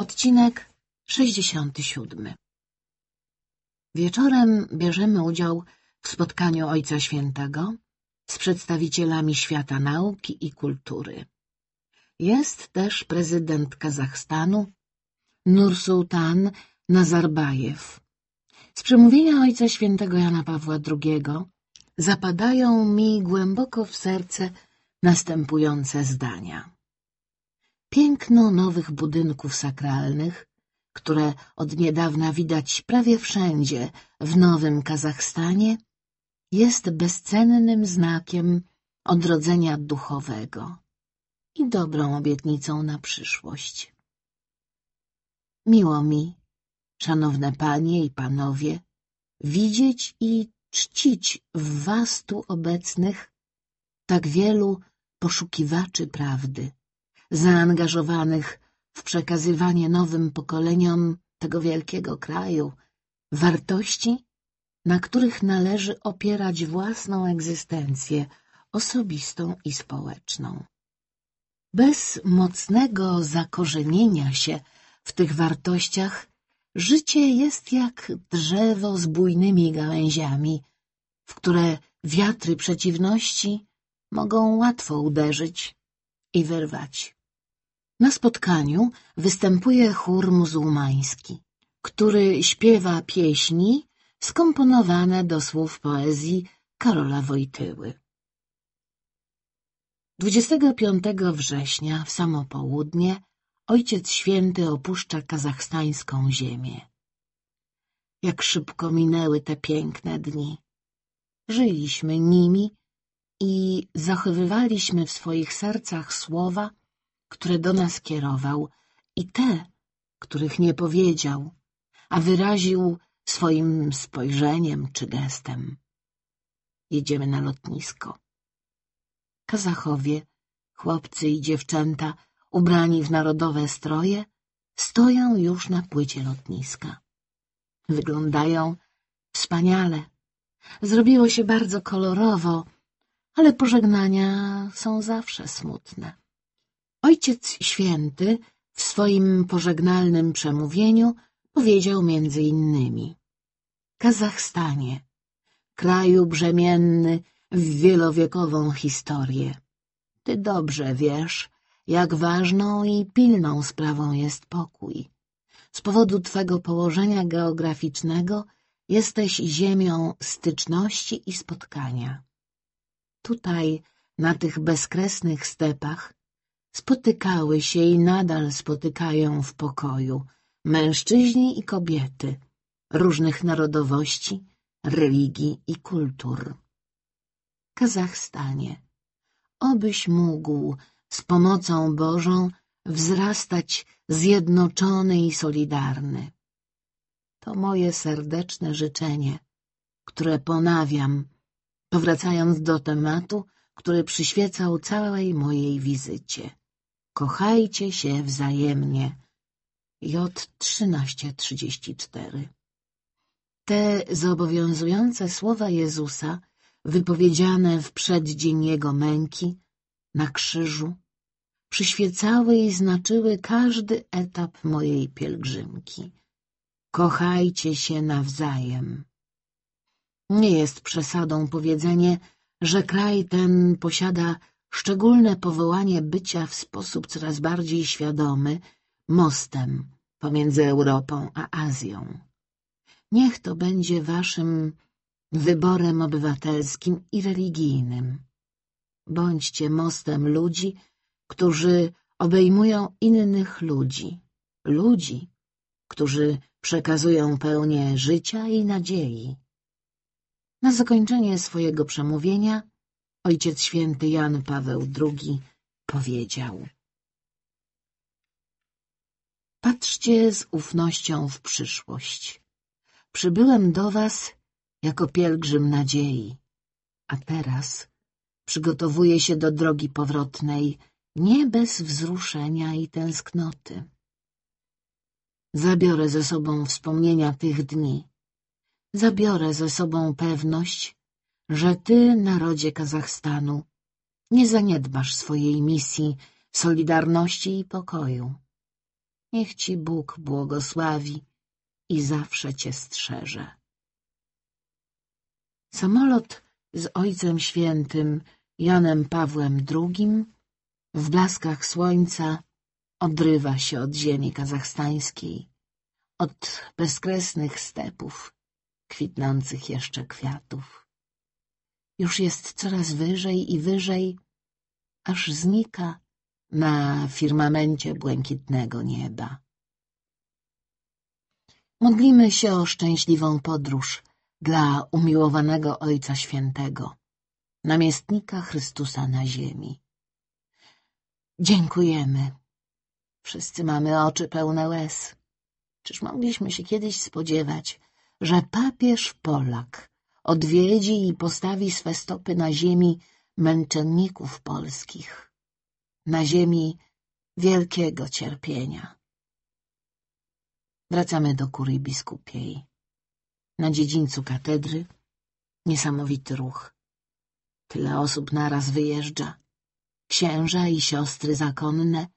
Odcinek 67 Wieczorem bierzemy udział w spotkaniu Ojca Świętego z przedstawicielami świata nauki i kultury. Jest też prezydent Kazachstanu Nursultan Nazarbajew. Z przemówienia Ojca Świętego Jana Pawła II zapadają mi głęboko w serce następujące zdania. Piękno nowych budynków sakralnych, które od niedawna widać prawie wszędzie w Nowym Kazachstanie, jest bezcennym znakiem odrodzenia duchowego i dobrą obietnicą na przyszłość. Miło mi, szanowne panie i panowie, widzieć i czcić w was tu obecnych tak wielu poszukiwaczy prawdy, zaangażowanych w przekazywanie nowym pokoleniom tego wielkiego kraju wartości, na których należy opierać własną egzystencję osobistą i społeczną. Bez mocnego zakorzenienia się w tych wartościach życie jest jak drzewo z bujnymi gałęziami, w które wiatry przeciwności mogą łatwo uderzyć i wyrwać. Na spotkaniu występuje chór muzułmański, który śpiewa pieśni skomponowane do słów poezji Karola Wojtyły. 25 września w samo południe Ojciec Święty opuszcza kazachstańską ziemię. Jak szybko minęły te piękne dni. Żyliśmy nimi i zachowywaliśmy w swoich sercach słowa, które do nas kierował i te, których nie powiedział, a wyraził swoim spojrzeniem czy gestem. Jedziemy na lotnisko. Kazachowie, chłopcy i dziewczęta, ubrani w narodowe stroje, stoją już na płycie lotniska. Wyglądają wspaniale. Zrobiło się bardzo kolorowo, ale pożegnania są zawsze smutne. Ojciec Święty w swoim pożegnalnym przemówieniu powiedział między innymi Kazachstanie, kraju brzemienny w wielowiekową historię. Ty dobrze wiesz, jak ważną i pilną sprawą jest pokój. Z powodu twego położenia geograficznego jesteś ziemią styczności i spotkania. Tutaj, na tych bezkresnych stepach, spotykały się i nadal spotykają w pokoju mężczyźni i kobiety różnych narodowości, religii i kultur. Kazachstanie, obyś mógł z pomocą Bożą wzrastać zjednoczony i solidarny. To moje serdeczne życzenie, które ponawiam, powracając do tematu, który przyświecał całej mojej wizycie. Kochajcie się wzajemnie. J. 1334 Te zobowiązujące słowa Jezusa, wypowiedziane w przeddzień Jego męki, na krzyżu, przyświecały i znaczyły każdy etap mojej pielgrzymki. Kochajcie się nawzajem. Nie jest przesadą powiedzenie, że kraj ten posiada szczególne powołanie bycia w sposób coraz bardziej świadomy mostem pomiędzy Europą a Azją. Niech to będzie waszym wyborem obywatelskim i religijnym. Bądźcie mostem ludzi, którzy obejmują innych ludzi, ludzi, którzy przekazują pełnię życia i nadziei. Na zakończenie swojego przemówienia Ojciec Święty Jan Paweł II powiedział Patrzcie z ufnością w przyszłość. Przybyłem do was jako pielgrzym nadziei, a teraz przygotowuję się do drogi powrotnej nie bez wzruszenia i tęsknoty. Zabiorę ze sobą wspomnienia tych dni. Zabiorę ze sobą pewność, że ty, narodzie Kazachstanu, nie zaniedbasz swojej misji solidarności i pokoju. Niech ci Bóg błogosławi i zawsze cię strzeże. Samolot z Ojcem Świętym Janem Pawłem II w blaskach słońca odrywa się od ziemi kazachstańskiej, od bezkresnych stepów, kwitnących jeszcze kwiatów. Już jest coraz wyżej i wyżej, aż znika na firmamencie błękitnego nieba. Modlimy się o szczęśliwą podróż dla umiłowanego Ojca Świętego, namiestnika Chrystusa na ziemi. Dziękujemy. Wszyscy mamy oczy pełne łez. Czyż mogliśmy się kiedyś spodziewać, że papież Polak odwiedzi i postawi swe stopy na ziemi męczenników polskich, na ziemi wielkiego cierpienia. Wracamy do kurii biskupiej. Na dziedzińcu katedry niesamowity ruch. Tyle osób naraz wyjeżdża. Księża i siostry zakonne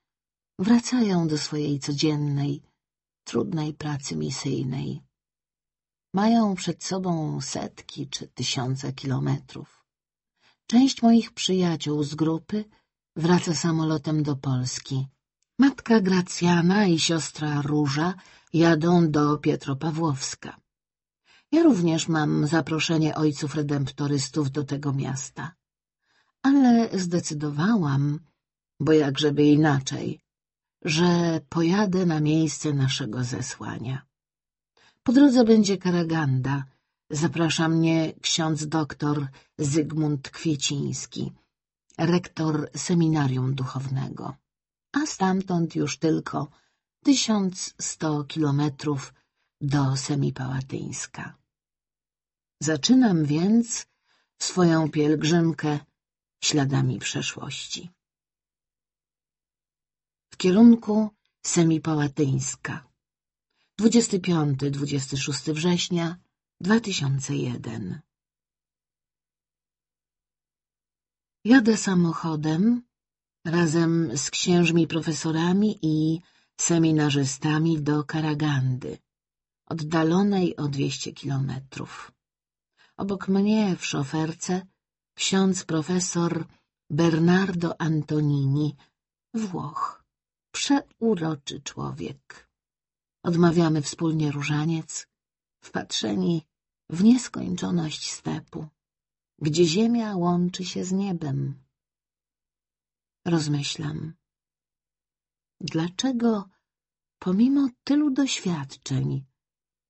wracają do swojej codziennej, trudnej pracy misyjnej. Mają przed sobą setki czy tysiące kilometrów. Część moich przyjaciół z grupy wraca samolotem do Polski. Matka Gracjana i siostra Róża jadą do Pietropawłowska. Ja również mam zaproszenie ojców redemptorystów do tego miasta. Ale zdecydowałam, bo jakżeby inaczej, że pojadę na miejsce naszego zesłania. Po drodze będzie Karaganda. Zaprasza mnie ksiądz doktor Zygmunt Kwieciński, rektor seminarium duchownego. A stamtąd już tylko tysiąc sto kilometrów do Semipałatyńska. Zaczynam więc swoją pielgrzymkę śladami przeszłości. W kierunku Semipałatyńska 25-26 września 2001 Jadę samochodem razem z księżmi profesorami i seminarzystami do Karagandy, oddalonej o 200 kilometrów. Obok mnie w szoferce ksiądz profesor Bernardo Antonini, Włoch, przeuroczy człowiek. Odmawiamy wspólnie różaniec, wpatrzeni w nieskończoność stepu, gdzie ziemia łączy się z niebem. Rozmyślam. Dlaczego pomimo tylu doświadczeń,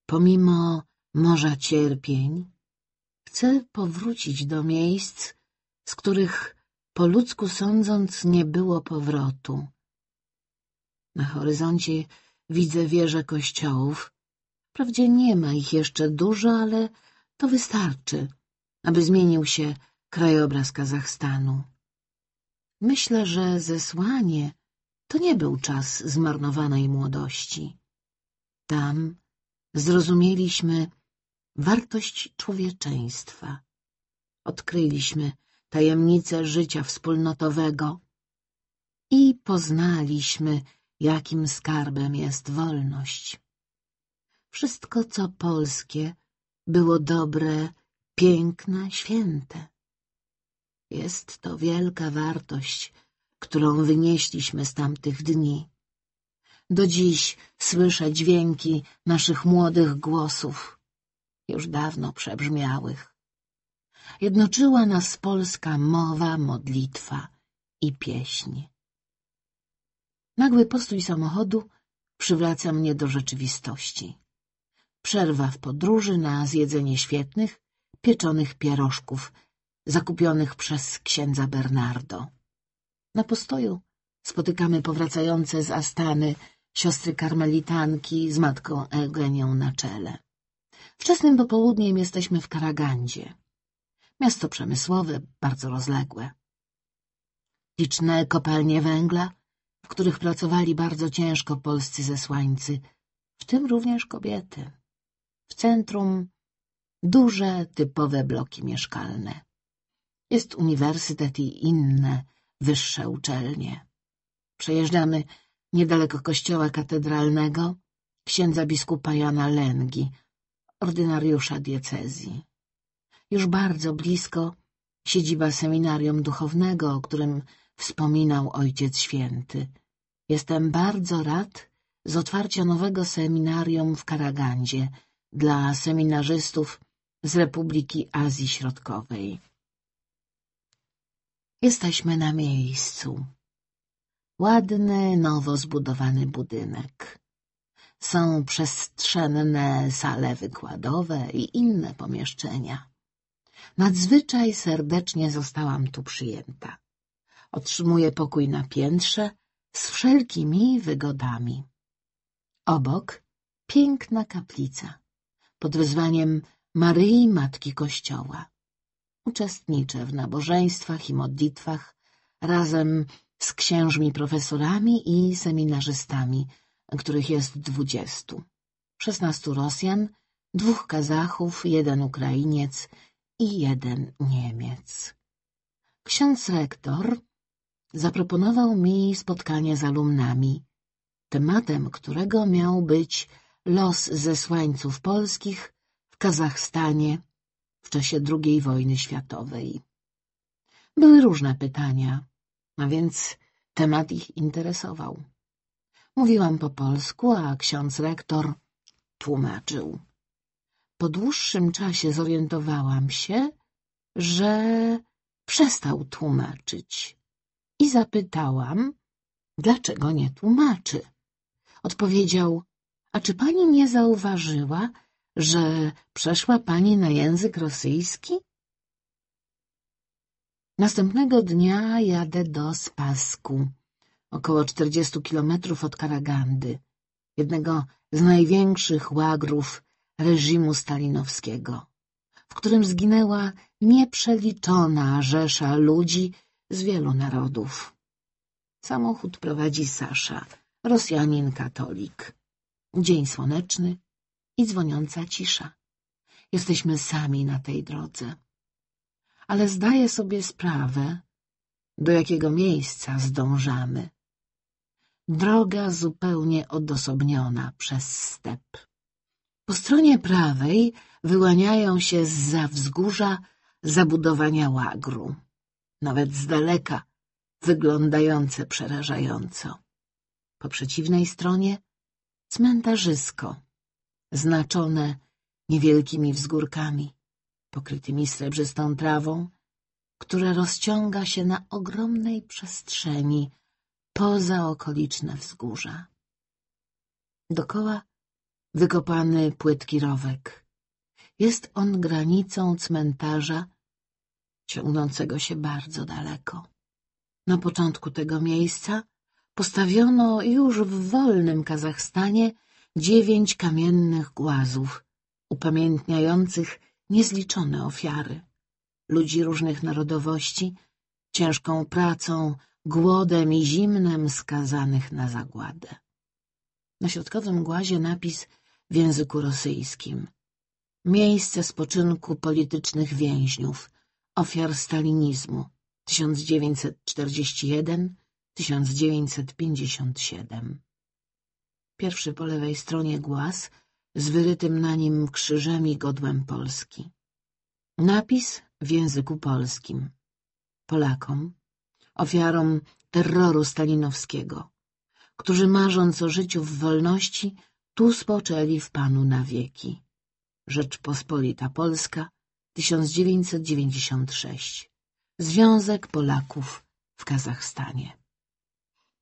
pomimo morza cierpień, chcę powrócić do miejsc, z których po ludzku sądząc nie było powrotu. Na horyzoncie widzę wieże kościołów. Wprawdzie nie ma ich jeszcze dużo, ale to wystarczy, aby zmienił się krajobraz Kazachstanu. Myślę, że zesłanie to nie był czas zmarnowanej młodości. Tam zrozumieliśmy wartość człowieczeństwa. Odkryliśmy tajemnicę życia wspólnotowego i poznaliśmy, jakim skarbem jest wolność. Wszystko, co polskie, było dobre, piękne, święte. Jest to wielka wartość, którą wynieśliśmy z tamtych dni. Do dziś słyszę dźwięki naszych młodych głosów, już dawno przebrzmiałych. Jednoczyła nas polska mowa, modlitwa i pieśń. Nagły postój samochodu przywraca mnie do rzeczywistości. Przerwa w podróży na zjedzenie świetnych, pieczonych pierożków, zakupionych przez księdza Bernardo. Na postoju spotykamy powracające z Astany siostry karmelitanki z matką Eugenią na czele. Wczesnym popołudniem jesteśmy w Karagandzie. Miasto przemysłowe, bardzo rozległe. Liczne kopalnie węgla, w których pracowali bardzo ciężko polscy zesłańcy, w tym również kobiety. W centrum duże, typowe bloki mieszkalne. Jest uniwersytet i inne wyższe uczelnie. Przejeżdżamy niedaleko kościoła katedralnego, księdza biskupa Jana Lęgi, ordynariusza diecezji. Już bardzo blisko siedziba seminarium duchownego, o którym wspominał Ojciec Święty. Jestem bardzo rad z otwarcia nowego seminarium w Karagandzie dla seminarzystów z Republiki Azji Środkowej. Jesteśmy na miejscu. Ładny, nowo zbudowany budynek. Są przestrzenne sale wykładowe i inne pomieszczenia. Nadzwyczaj serdecznie zostałam tu przyjęta. Otrzymuję pokój na piętrze z wszelkimi wygodami. Obok piękna kaplica pod wezwaniem Maryi Matki Kościoła. Uczestniczę w nabożeństwach i modlitwach razem z księżmi profesorami i seminarzystami, których jest dwudziestu. Szesnastu Rosjan, dwóch Kazachów, jeden Ukrainiec i jeden Niemiec. Ksiądz rektor zaproponował mi spotkanie z alumnami, tematem którego miał być los zesłańców polskich w Kazachstanie w czasie II wojny światowej. Były różne pytania, a więc temat ich interesował. Mówiłam po polsku, a ksiądz rektor tłumaczył. Po dłuższym czasie zorientowałam się, że przestał tłumaczyć i zapytałam, dlaczego nie tłumaczy. Odpowiedział, a czy pani nie zauważyła, że przeszła pani na język rosyjski? Następnego dnia jadę do Spasku, około czterdziestu kilometrów od Karagandy, jednego z największych łagrów reżimu stalinowskiego, w którym zginęła nieprzeliczona rzesza ludzi z wielu narodów. Samochód prowadzi Sasza, Rosjanin katolik. Dzień słoneczny i dzwoniąca cisza. Jesteśmy sami na tej drodze. Ale zdaję sobie sprawę, do jakiego miejsca zdążamy. Droga zupełnie odosobniona przez step. Po stronie prawej wyłaniają się zza wzgórza zabudowania łagru, nawet z daleka wyglądające przerażająco. Po przeciwnej stronie cmentarzysko, znaczone niewielkimi wzgórkami, pokrytymi srebrzystą trawą, która rozciąga się na ogromnej przestrzeni poza okoliczne wzgórza. Dokoła wykopany płytki rowek. Jest on granicą cmentarza ciągnącego się bardzo daleko. Na początku tego miejsca postawiono już w wolnym Kazachstanie dziewięć kamiennych głazów, upamiętniających niezliczone ofiary. Ludzi różnych narodowości, ciężką pracą, głodem i zimnem skazanych na zagładę. Na środkowym głazie napis w języku rosyjskim. Miejsce spoczynku politycznych więźniów, ofiar stalinizmu 1941-1957. Pierwszy po lewej stronie głaz z wyrytym na nim krzyżem i godłem Polski. Napis w języku polskim. Polakom, ofiarom terroru stalinowskiego, którzy marząc o życiu w wolności, tu spoczęli w Panu na wieki. Rzeczpospolita Polska, 1996. Związek Polaków w Kazachstanie.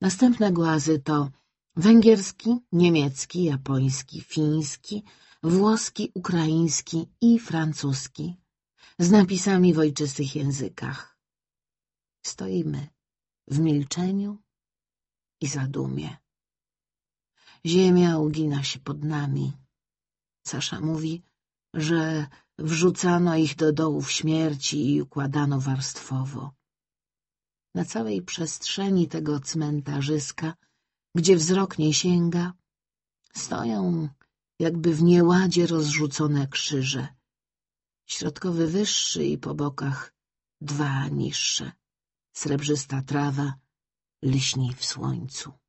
Następne głazy to węgierski, niemiecki, japoński, fiński, włoski, ukraiński i francuski, z napisami w ojczystych językach. Stoimy w milczeniu i zadumie. Ziemia ugina się pod nami. Sasza mówi, że wrzucano ich do dołów śmierci i układano warstwowo. Na całej przestrzeni tego cmentarzyska, gdzie wzrok nie sięga, stoją jakby w nieładzie rozrzucone krzyże. Środkowy wyższy i po bokach dwa niższe. Srebrzysta trawa lśni w słońcu.